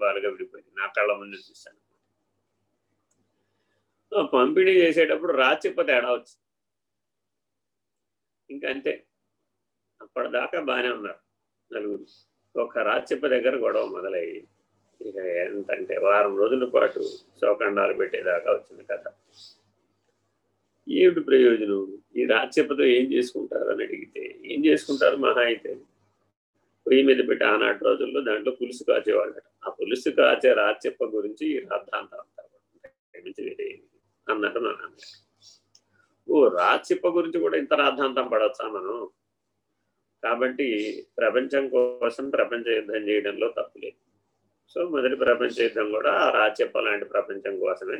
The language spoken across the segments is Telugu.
కుటుంబాలుగా విడిపోయింది. నా కళ్ళ ముందు చూశాను. పంపిణీ చేసేటప్పుడు రాచిప్ప తేడా వచ్చింది ఇంకా అంతే. అప్పటిదాకా బాగానే ఉన్నారు నలుగురు. ఒక రాచిప్ప దగ్గర గొడవ మొదలయ్యి. ఇక ఎంతంటే వారం రోజుల పాటు శోకండాలు పెట్టేదాకా వచ్చింది కథ. ఏమిటి ప్రయోజనం? ఈ రాజ్యపతో ఏం చేసుకుంటారు అని అడిగితే ఏం చేసుకుంటారు మహా అయితే? పొయ్యి మీద పెట్టి ఆనాటి రోజుల్లో దాంట్లో పులుసు కాచేవాళ్ళట. ఆ పులుసు కాచే రాచెప్ప గురించి ఈ రాద్ధాంతం అన్నట్టు నా ఓ రాచెప్ప గురించి కూడా ఇంత రాద్ధాంతం పడవచ్చా మనం? కాబట్టి ప్రపంచం కోసం ప్రపంచ యుద్ధం చేయడంలో తప్పులేదు సో మొదటి ప్రపంచ యుద్ధం కూడా ఆ రాజ్యప్ప లాంటి ప్రపంచం కోసమే.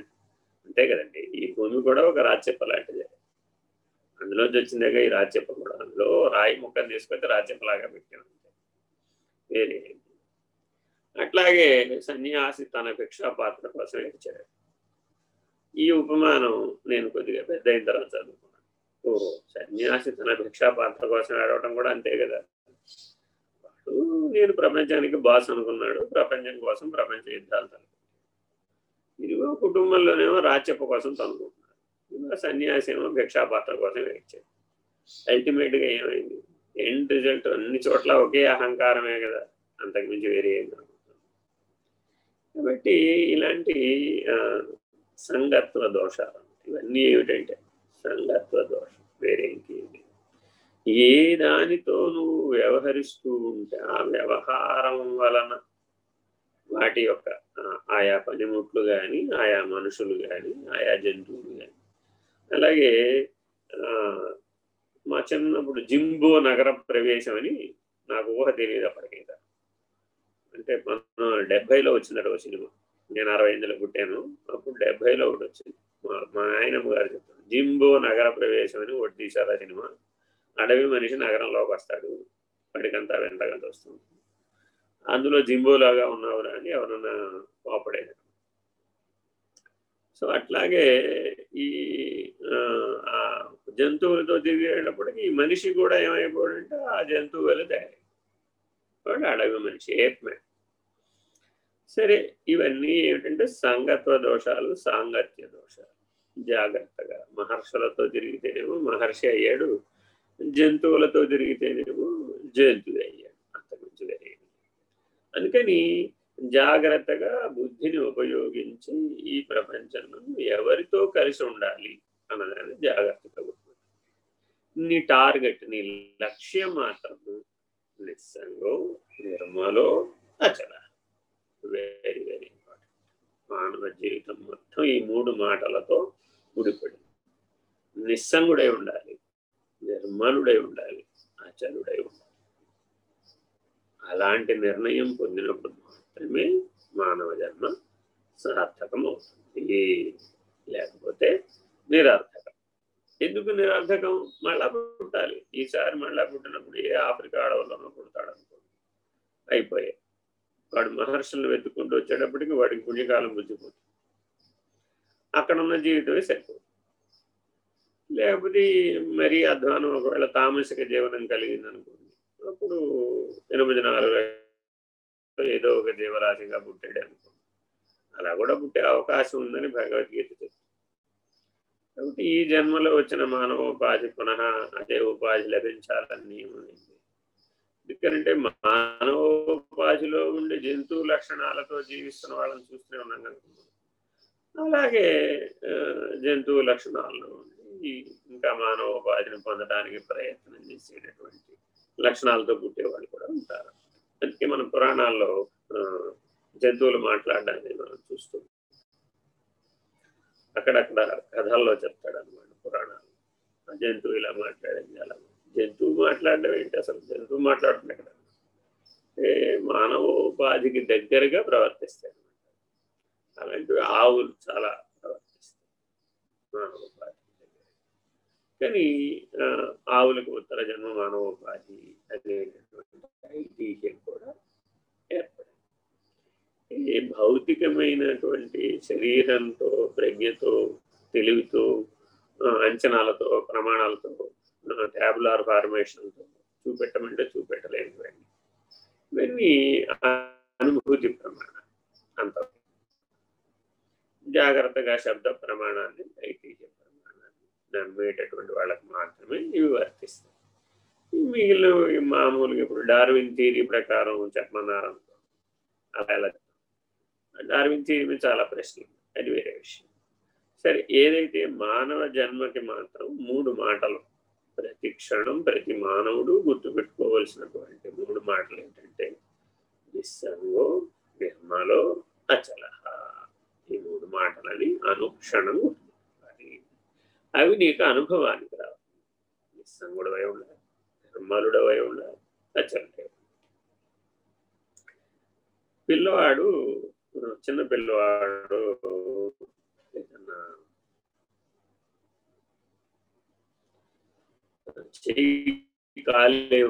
అంతే కదండి. ఈ భూమి కూడా ఒక రాచెప్ప లాంటిదే. అందులోంచి వచ్చిందేగా ఈ రాచెప్ప కూడా అందులో రాయి ముక్కను తీసుకొచ్చి రాచెప్పలాగా పెట్టాం వేరే అట్లాగే సన్యాసి తన భిక్షా పాత్ర కోసం ఇచ్చాడు ఈ ఉపమానం నేను కొద్దిగా పెద్ద అయిన తర్వాత చదువుకున్నాను. ఓ సన్యాసి తన భిక్షా పాత్ర కోసం అడవటం కూడా అంతే కదా. వాడు నేను ప్రపంచానికి బాస్ అనుకున్నాడు. ప్రపంచం కోసం ప్రపంచ యుద్ధాలు తనుకున్నాడు ఇదిగో కుటుంబంలోనేమో రాచప్ప కోసం తనుకుంటున్నాడు. ఇదిగో సన్యాసి ఏమో భిక్షా పాత్ర కోసం ఇచ్చాడు అల్టిమేట్గా ఏమైంది? ఎండ్ రిజల్ట్ అన్ని చోట్ల ఒకే అహంకారమే కదా. అంతకుమించి వేరే ఏం కాబట్టి ఇలాంటి సంగత్వ దోషాలు. ఇవన్నీ ఏమిటంటే సంగత్వ దోషం. వేరే ఇంకేమి. ఏ దానితో నువ్వు వ్యవహరిస్తూ ఉంటే ఆ వ్యవహారం వలన వాటి యొక్క ఆయా పనిముట్లు కానీ ఆయా మనుషులు కానీ ఆయా జంతువులు కానీ అలాగే చిన్నప్పుడు జింబో నగర ప్రవేశం అని నాకు ఊహ తెలియదు అప్పటికైతే. అంటే మన డెబ్బైలో వచ్చిందట ఒక సినిమా. నేను అరవై ఎనిమిదిలో పుట్టాను. అప్పుడు డెబ్బైలో ఒకటి వచ్చింది. మా ఆయనమ్మ గారు చెప్తాను జింబో నగర ప్రవేశం అని ఒకటి తీశారు ఆ సినిమా. అడవి మనిషి నగరంలోకి వస్తాడు. వాడికంతా వెంటగంత వస్తుంది అందులో జింబోలాగా ఉన్నావు అని ఎవరన్నా కోపడేది. సో అట్లాగే ఈ జంతువులతో తిరిగేటప్పటికి ఈ మనిషి కూడా ఏమైపోయాడంటే ఆ జంతువులు తయారు వాడు అడవి మనిషి ఏప్మ్యాన్ సరే ఇవన్నీ ఏమిటంటే సంగత్వ దోషాలు సాంగత్య దోషాలు. జాగ్రత్తగా మహర్షులతో తిరిగితేనేమో మహర్షి అయ్యాడు జంతువులతో తిరిగితేనేమో జంతువు అయ్యాడు అంత మంచిది అయ్యాడు అందుకని జాగ్రత్తగా బుద్ధిని ఉపయోగించి ఈ ప్రపంచంలో ఎవరితో కలిసి ఉండాలి అన్నదాన్ని జాగ్రత్తగా నీ టార్గెట్ నీ లక్ష్యం మాత్రం నిస్సంగో నిర్మలో అచల. వెరీ వెరీ ఇంపార్టెంట్ మానవ జీవితం మొత్తం ఈ మూడు మాటలతో ముడిపడి నిస్సంగుడై ఉండాలి నిర్మలుడై ఉండాలి అచలుడై ఉండాలి. అలాంటి నిర్ణయం పొందినప్పుడు మాత్రమే మానవ జన్మ సార్థకం అవుతుంది లేకపోతే నిరర్థకం. ఎందుకు నిరర్థకం? మళ్ళా పుట్టాలి. ఈసారి మళ్ళా పుట్టినప్పుడు ఏ ఆఫ్రికా అడవుల్లోనో పుడతాడు అనుకోండి అయిపోయాయి. వాడు మహర్షులను వెతుక్కుంటూ వచ్చేటప్పటికి వాడికి పుణ్యకాలం బుద్ధిపోతుంది అక్కడ ఉన్న జీవితమే సరిపోతుంది లేకపోతే మరీ అధ్వానం ఒకవేళ తామసిక జీవనం కలిగింది అనుకోండి అప్పుడు ఎనిమిది నాలుగు ఏదో ఒక జీవరాశిగా పుట్టాడు అనుకో. అలా కూడా పుట్టే అవకాశం ఉందని భగవద్గీత చెప్తుంది. కాబట్టి ఈ జన్మలో వచ్చిన మానవోపాధి పునః అదే ఉపాధి లభించాలని నియమం ఎందుకంటే మానవోపాధిలో ఉండే జంతువు లక్షణాలతో జీవిస్తున్న వాళ్ళని చూస్తూనే ఉన్నాం కనుక అలాగే జంతువు లక్షణాల్లో ఇంకా మానవోపాధిని పొందడానికి ప్రయత్నం చేసేటటువంటి లక్షణాలతో పుట్టేవాళ్ళు కూడా ఉంటారు. అందుకే మన పురాణాల్లో జంతువులు మాట్లాడడాన్ని మనం చూస్తున్నాం. అక్కడక్కడ కథల్లో చెప్తాడు అనమాట పురాణాలు. ఆ జంతువు ఇలా మాట్లాడింది అలా జంతువు మాట్లాడడం ఏంటి? అసలు జంతువు మాట్లాడుతుంది అక్కడ మానవోపాధికి దగ్గరగా ప్రవర్తిస్తాయి అనమాట అలాంటివి ఆవులు చాలా ప్రవర్తిస్తాయి మానవ ఉపాధికి కానీ ఆవులకు ఉత్తర జన్మ మానవోపాధి అనేటటువంటి ఐతిహ్యం కూడా ఏర్పడింది ఈ భౌతికమైనటువంటి శరీరంతో ప్రజ్ఞతో తెలివితో అంచనాలతో ప్రమాణాలతో ట్యాబులార్ ఫార్మేషన్తో చూపెట్టమంటే చూపెట్టలేనివన్నీ. ఇవన్నీ అనుభూతి ప్రమాణం జాగ్రత్తగా శబ్ద ప్రమాణాన్ని ఐతిహ్య ప్రమాణాన్ని నమ్మేటటువంటి వాళ్ళకి మాత్రమే ఇవి వర్తిస్తాయి. మిగిలిన మామూలుగా ఇప్పుడు డార్విన్ థీరీ ప్రకారం చెప్పమన్నారు అలా ఎలా డార్విన్ థీరీ చాలా ప్రశ్నలు అది వేరే విషయం. సరే ఏదైతే మానవ జన్మకి మాత్రం మూడు మాటలు ప్రతి క్షణం ప్రతి మానవుడు గుర్తుపెట్టుకోవలసినటువంటి మూడు మాటలు ఏంటంటే నిస్సంగో నిర్మలో అచల. ఈ మూడు మాటలని అనుక్షణం అవి నీకు అనుభవానికి రావాలి నిస్సంగుడవై ఉండాలి నిర్మలుడవై ఉండాలి అచలే పిల్లవాడు చిన్న పిల్లవాడు ఏదన్నా చెయ్యి కాలే